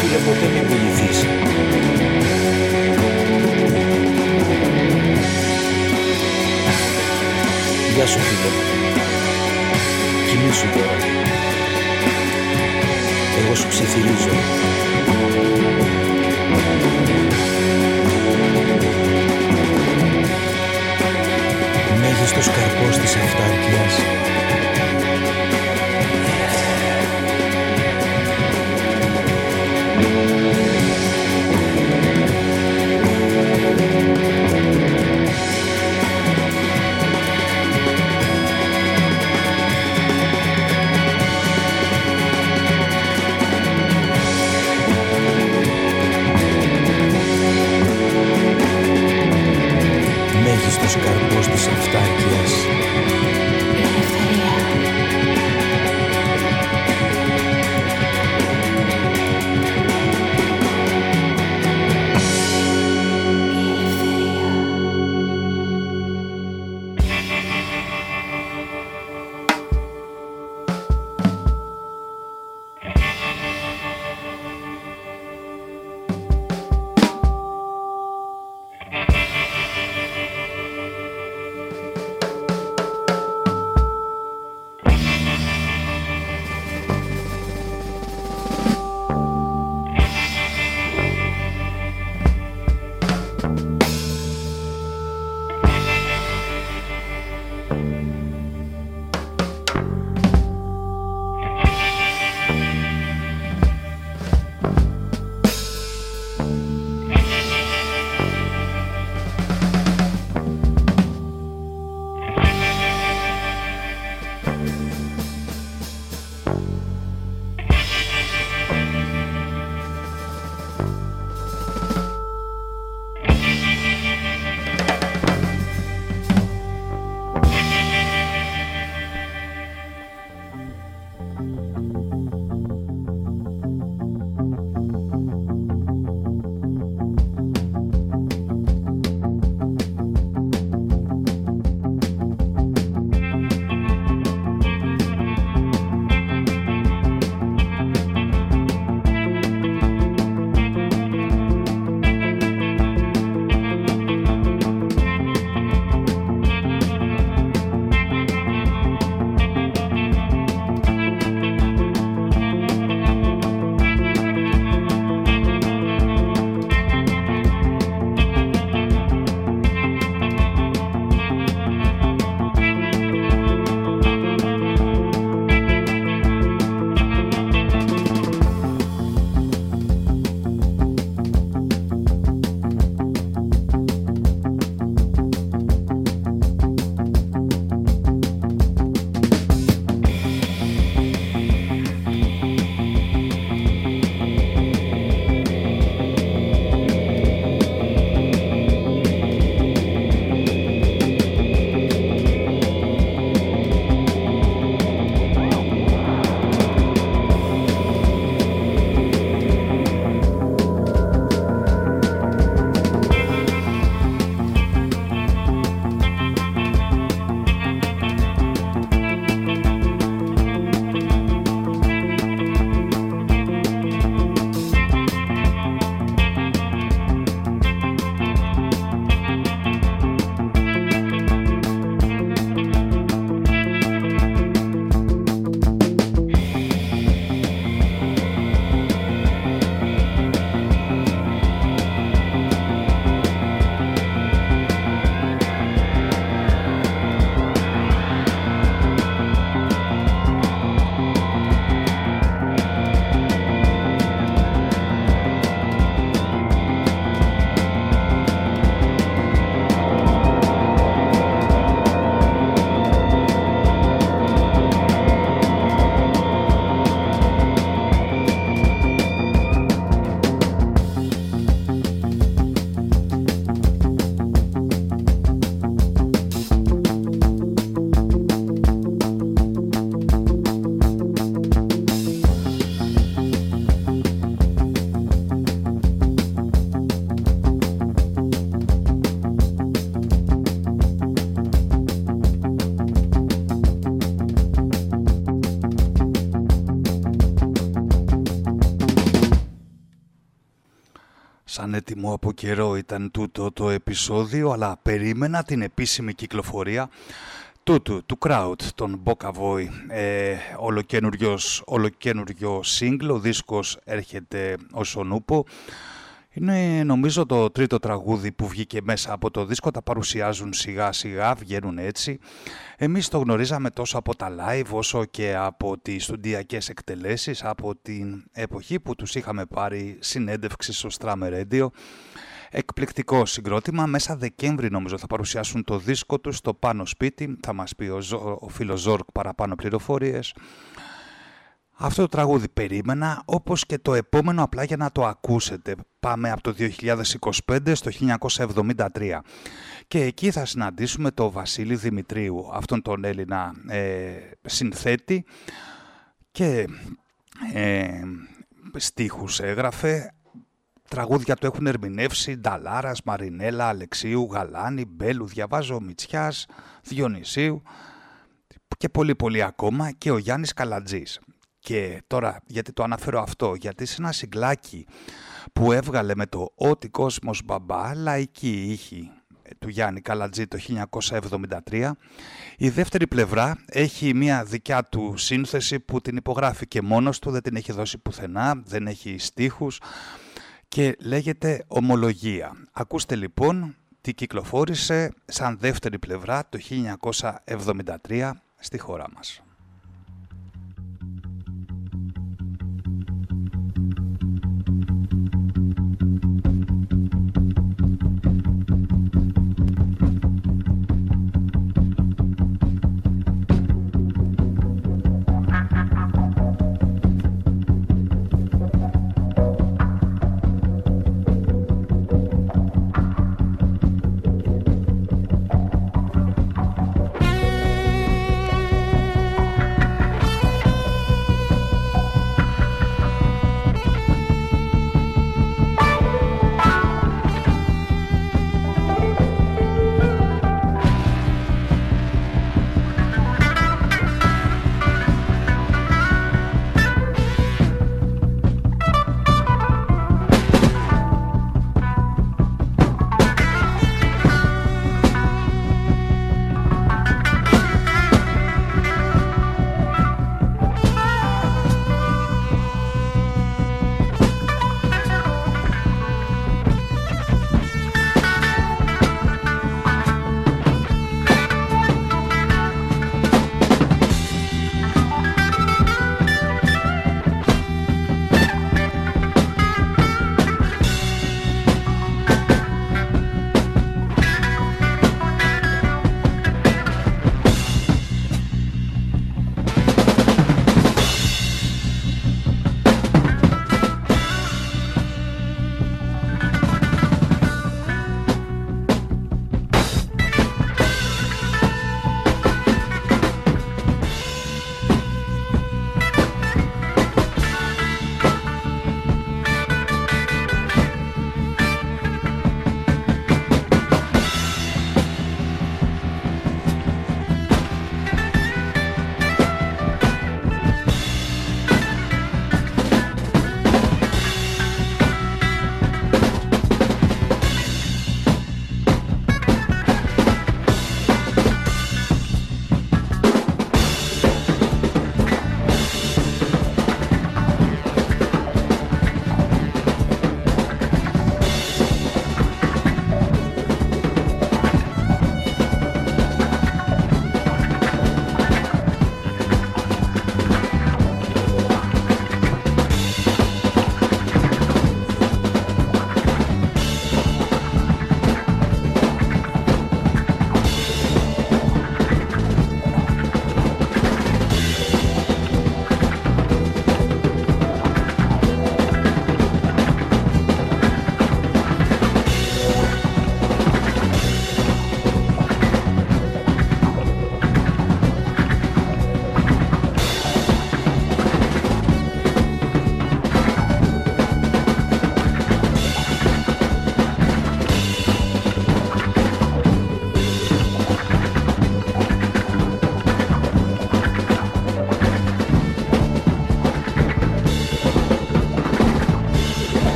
Φίλε, ποτέ μην πουληθείς. Γεια σου φίλε. Κοιμήσου τώρα. Εγώ σου ψιθυρίζω. Μέγιστος καρπός της αυτάρκειας καρπός της αυτάρκειας έτοιμο από καιρό ήταν τούτο το επεισόδιο, αλλά περίμενα την επίσημη κυκλοφορία τούτου, του Crowd, τον Bokavoy, ε, ολοκένουργιο single, ο δίσκος έρχεται ως ο Νούπο. Είναι νομίζω το τρίτο τραγούδι που βγήκε μέσα από το δίσκο, τα παρουσιάζουν σιγά σιγά, βγαίνουν έτσι. Εμείς το γνωρίζαμε τόσο από τα live όσο και από τις στοντιακές εκτελέσεις, από την εποχή που τους είχαμε πάρει συνέντευξη στο Strammer Radio. Εκπληκτικό συγκρότημα. Μέσα Δεκέμβρη νομίζω θα παρουσιάσουν το δίσκο τους στο πάνω σπίτι. Θα μας πει ο, ο φίλος Ζόρκ παραπάνω πληροφορίες. Αυτό το τραγούδι περίμενα, όπως και το επόμενο απλά για να το ακούσετε. Πάμε από το 2025 στο 1973. Και εκεί θα συναντήσουμε το Βασίλη Δημητρίου, αυτόν τον Έλληνα ε, συνθέτη και ε, στίχους έγραφε. Τραγούδια του έχουν ερμηνεύσει Νταλάρας, Μαρινέλα, Αλεξίου, Γαλάνη, Μπέλου, διαβάζω Μητσιάς, Διονυσίου και πολύ πολύ ακόμα και ο Γιάννης Καλατζής. Και τώρα γιατί το αναφέρω αυτό, γιατί σε ένα συγκλάκι που έβγαλε με το «Ό,τι κόσμος μπαμπά» λαϊκή ήχη του Γιάννη Καλατζή το 1973. Η δεύτερη πλευρά έχει μια δικιά του σύνθεση που την υπογράφει και μόνος του, δεν την έχει δώσει πουθενά, δεν έχει στίχους και λέγεται «Ομολογία». Ακούστε λοιπόν τι κυκλοφόρησε σαν δεύτερη πλευρά το 1973 στη χώρα μας.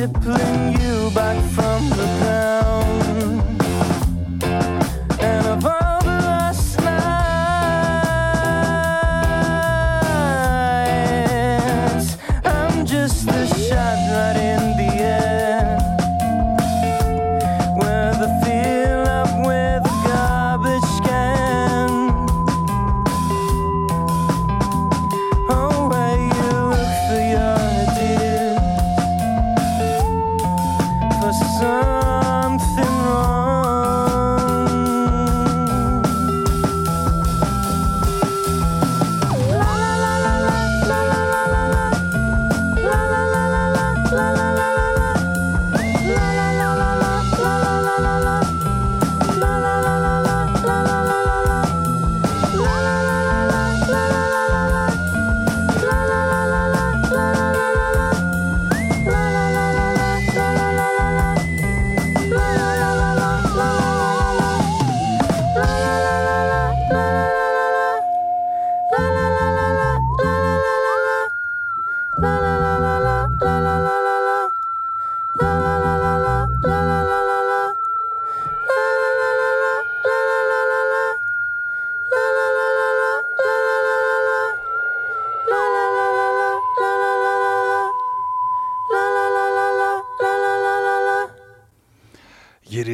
to play.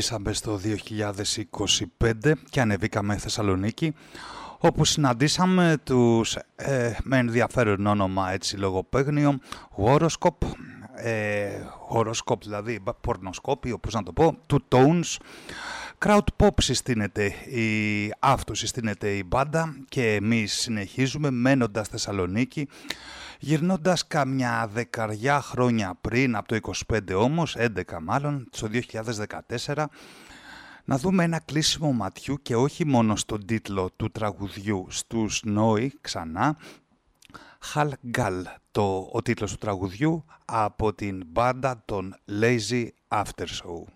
Γυρίσαμε στο 2025 και ανεβήκαμε Θεσσαλονίκη όπου συναντήσαμε τους ε, με ενδιαφέρον όνομα έτσι λογοπαίγνιο Horoscope, ε, Horoscope δηλαδή πορνοσκόπη όπως να το πω, του Tones. Crowd Pop συστήνεται η, αυτό συστήνεται η μπάντα και εμείς συνεχίζουμε μένοντας Θεσσαλονίκη Γυρνώντας καμιά δεκαριά χρόνια πριν, από το 25 όμως, 11 μάλλον, το 2014, να δούμε ένα κλείσιμο ματιού και όχι μόνο στον τίτλο του τραγουδιού στους Νόη ξανά, Χαλ το, ο τίτλος του τραγουδιού από την μπάντα των Lazy After Show.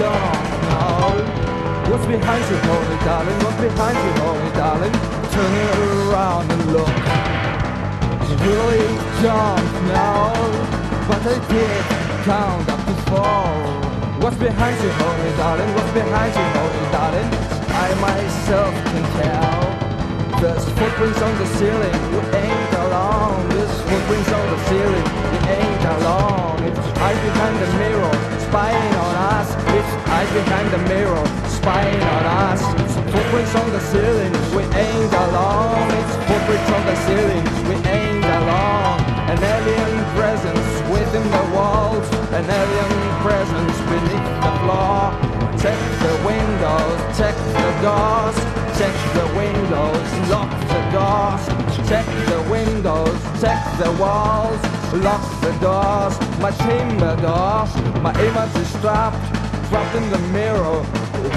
don't know oh. What's behind you, honey, darling? What's behind you, honey, darling? Turn it around and look You really don't know But I did count up to four What's behind you, honey, darling? What's behind you, honey, darling? I myself can tell There's footprints on the ceiling You ain't alone There's footprints on the ceiling You ain't alone it's eyes behind the mirror, spying on us. It's eyes behind the mirror, spying on us. It's footprints on the ceiling, we ain't alone. It's footprints on the ceiling, we ain't alone. An alien presence within the walls, an alien presence beneath the floor. Check the windows, check the doors, check the windows, lock the doors. Check the windows, check the walls, lock the doors, my chamber doors, my image is trapped trapped in the mirror.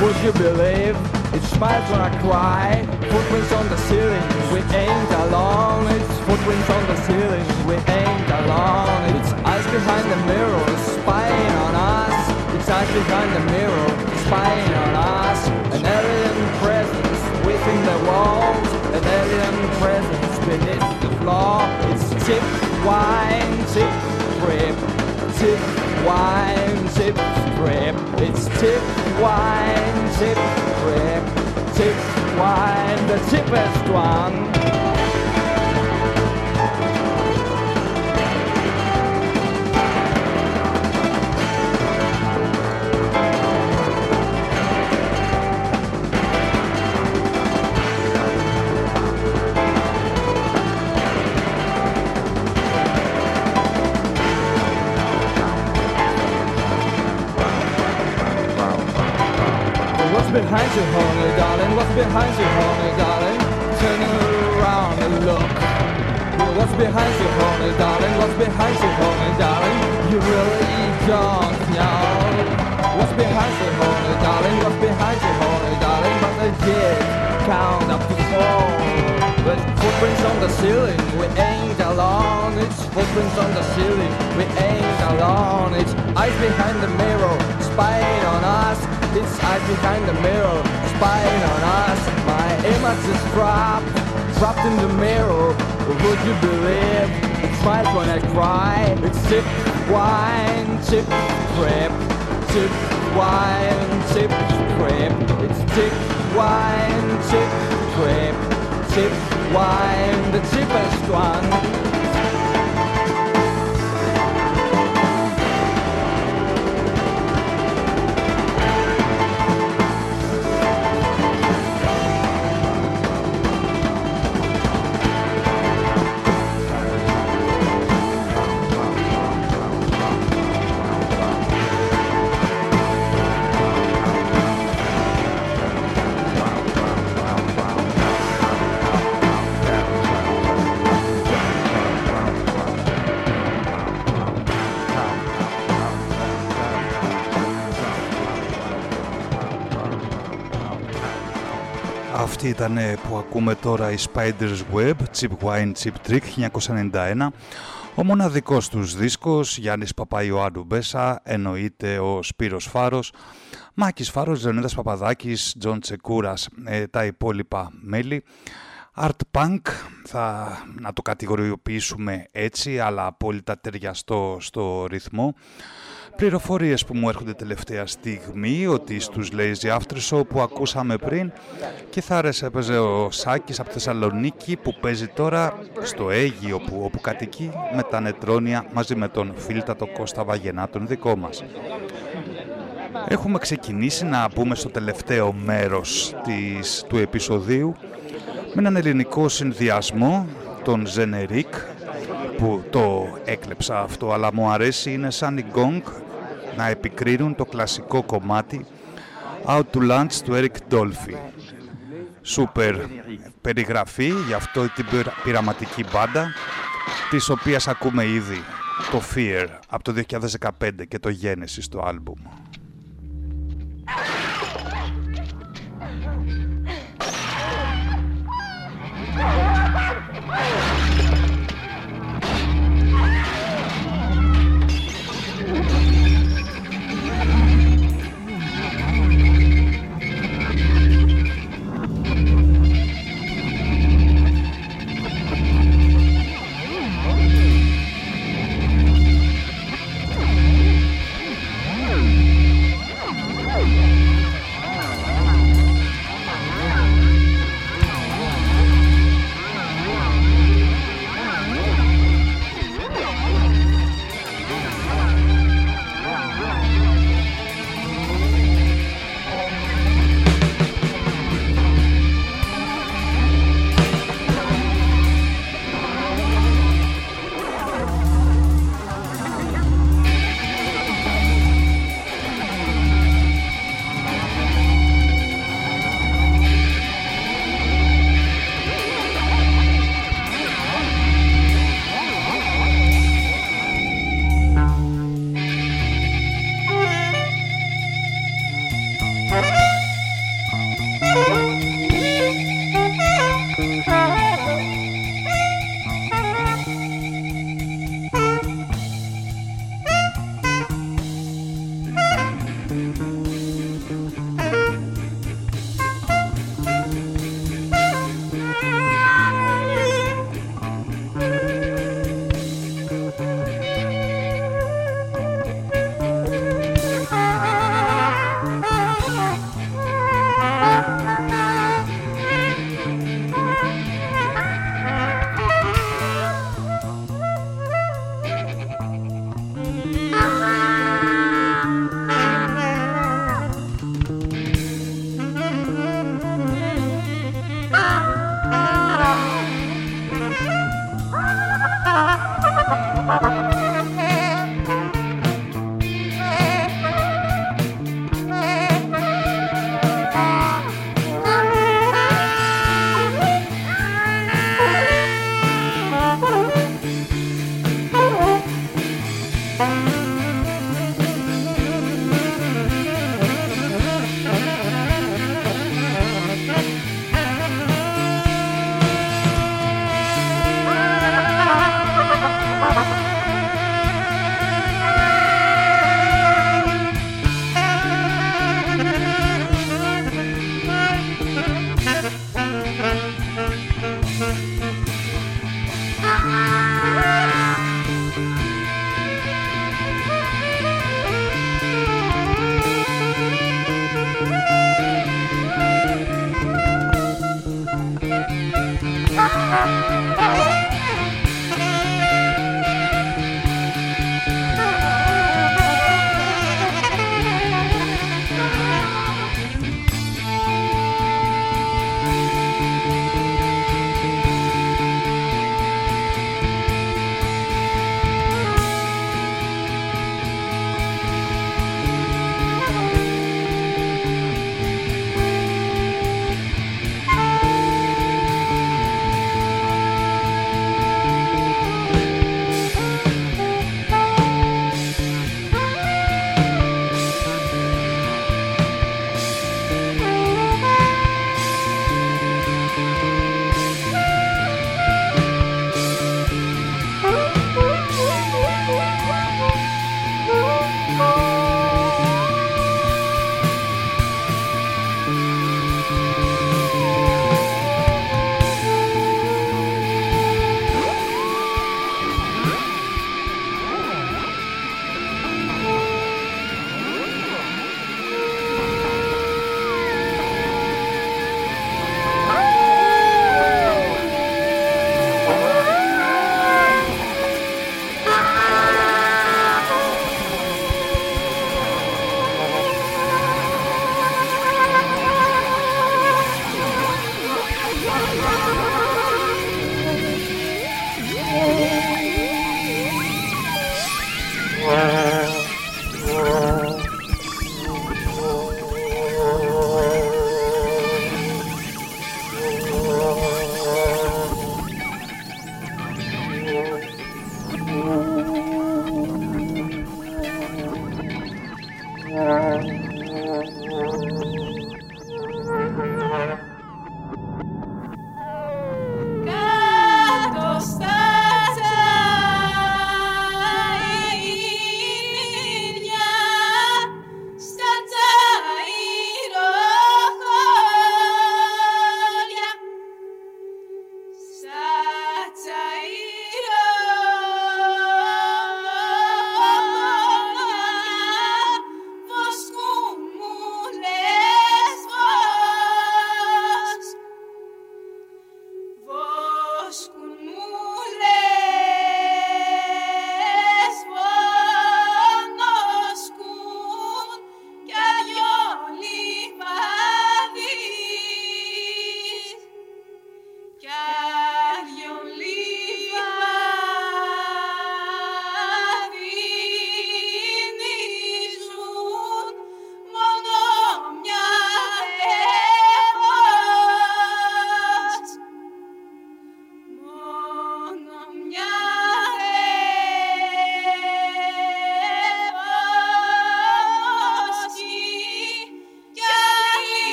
Would you believe it smiles when I cry? Footprints on the ceiling, we ain't alone. It's footprints on the ceiling, we ain't alone. It's eyes behind the mirror, spying on us. It's eyes behind the mirror, spying on us. An alien presence within the walls, an alien presence beneath the floor. It's tipped wine, tip, trip, tip, wine, tip, trip. It's tip, wine, tip, trip, tip, wine. The cheapest one. on the ceiling, we ain't alone. It's footprints on the ceiling, we ain't alone. It's eyes behind the mirror, spying on us. It's eyes behind the mirror, spying on us. My image is trapped, trapped in the mirror. Would you believe? It smiles when I cry. It's sip wine, sip crap, sip wine, sip crap. It's sip wine, sip crap, sip wine, the cheapest one. Αυτή ήταν που ακούμε τώρα η Spider's Web, Cheap Wine, Cheap Trick, 1991. Ο μοναδικός τους δίσκος, Γιάννης Παπαϊωάννου Μπέσα, εννοείται ο Σπύρος Φάρος, Μάκης Φάρος, Λεωνίδας Παπαδάκης, Τζον Τσεκούρας, ε, τα υπόλοιπα μέλη. Art Punk, θα να το κατηγοριοποιήσουμε έτσι, αλλά απόλυτα ταιριαστό στο ρυθμό. Πληροφορίες που μου έρχονται τελευταία στιγμή ότι στους Lazy After Show που ακούσαμε πριν και θα άρεσε έπαιζε ο Σάκης από Θεσσαλονίκη που παίζει τώρα στο Αίγυο που, όπου κατοικεί με τα νετρόνια μαζί με τον φίλτατο Κώστα Βαγενά τον δικό μας. Έχουμε ξεκινήσει να μπούμε στο τελευταίο μέρος της, του επεισοδίου με έναν ελληνικό συνδυασμό, τον Ζενερίκ, που το έκλεψα αυτό, αλλά μου αρέσει, είναι σαν η Gong να επικρίνουν το κλασικό κομμάτι Out to Lunch του Eric Dolphy. Σούπερ περιγραφή για αυτό την πειραματική μπάντα, της οποίας ακούμε ήδη το Fear από το 2015 και το Genesis στο άλμπουμ.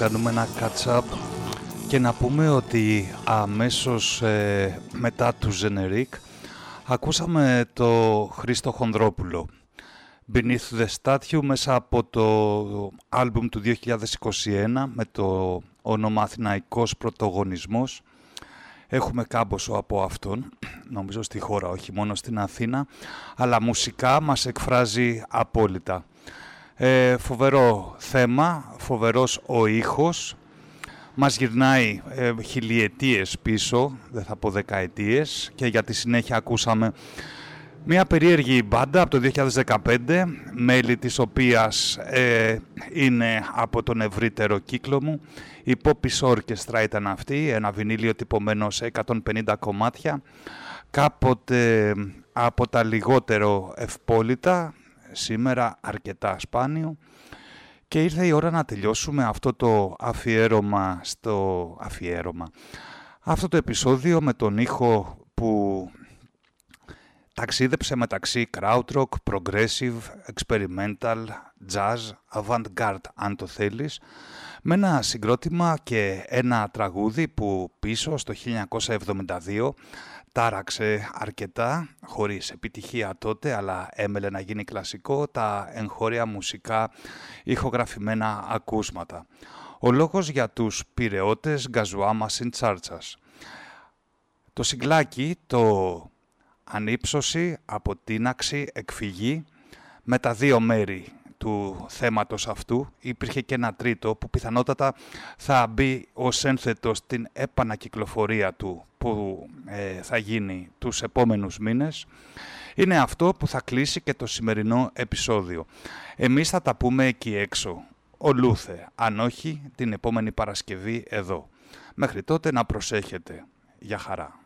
Κάνουμε ένα catch-up και να πούμε ότι αμέσως ε, μετά του Generic ακούσαμε το Χρήστο Χονδρόπουλο Beneath the Statue μέσα από το άλμπουμ του 2021 με το όνομα Αθηναϊκός Πρωτογονισμός Έχουμε κάμποσο από αυτόν, νομίζω στη χώρα, όχι μόνο στην Αθήνα, αλλά μουσικά μας εκφράζει απόλυτα. Ε, φοβερό θέμα, φοβερός ο ήχος, μας γυρνάει ε, χιλιετίες πίσω, δεν θα πω δεκαετίες, και για τη συνέχεια ακούσαμε μια περίεργη μπάντα από το 2015, μέλη της οποίας ε, είναι από τον ευρύτερο κύκλο μου. Η Popis Orchestra ήταν αυτή, ένα βινίλιο τυπωμένο σε 150 κομμάτια. Κάποτε από τα λιγότερο ευπόλυτα, σήμερα αρκετά σπάνιο. Και ήρθε η ώρα να τελειώσουμε αυτό το αφιέρωμα στο αφιέρωμα. Αυτό το επεισόδιο με τον ήχο που ταξίδεψε μεταξύ krautrock, progressive, experimental, jazz, avant-garde αν το θέλεις, με ένα συγκρότημα και ένα τραγούδι που πίσω στο 1972 τάραξε αρκετά, χωρίς επιτυχία τότε, αλλά έμελε να γίνει κλασικό, τα εγχώρια μουσικά ηχογραφημένα ακούσματα. Ο λόγος για τους πυρεώτες Γκαζουάμα Σιντσάρτσας. Το συγκλάκι, το ανύψωση, αποτίναξη, εκφυγή με τα δύο μέρη του θέματος αυτού. Υπήρχε και ένα τρίτο που πιθανότατα θα μπει ως ένθετο στην επανακυκλοφορία του που ε, θα γίνει τους επόμενους μήνες. Είναι αυτό που θα κλείσει και το σημερινό επεισόδιο. Εμείς θα τα πούμε εκεί έξω, ο Λούθε, αν όχι την επόμενη Παρασκευή εδώ. Μέχρι τότε να προσέχετε. Για χαρά.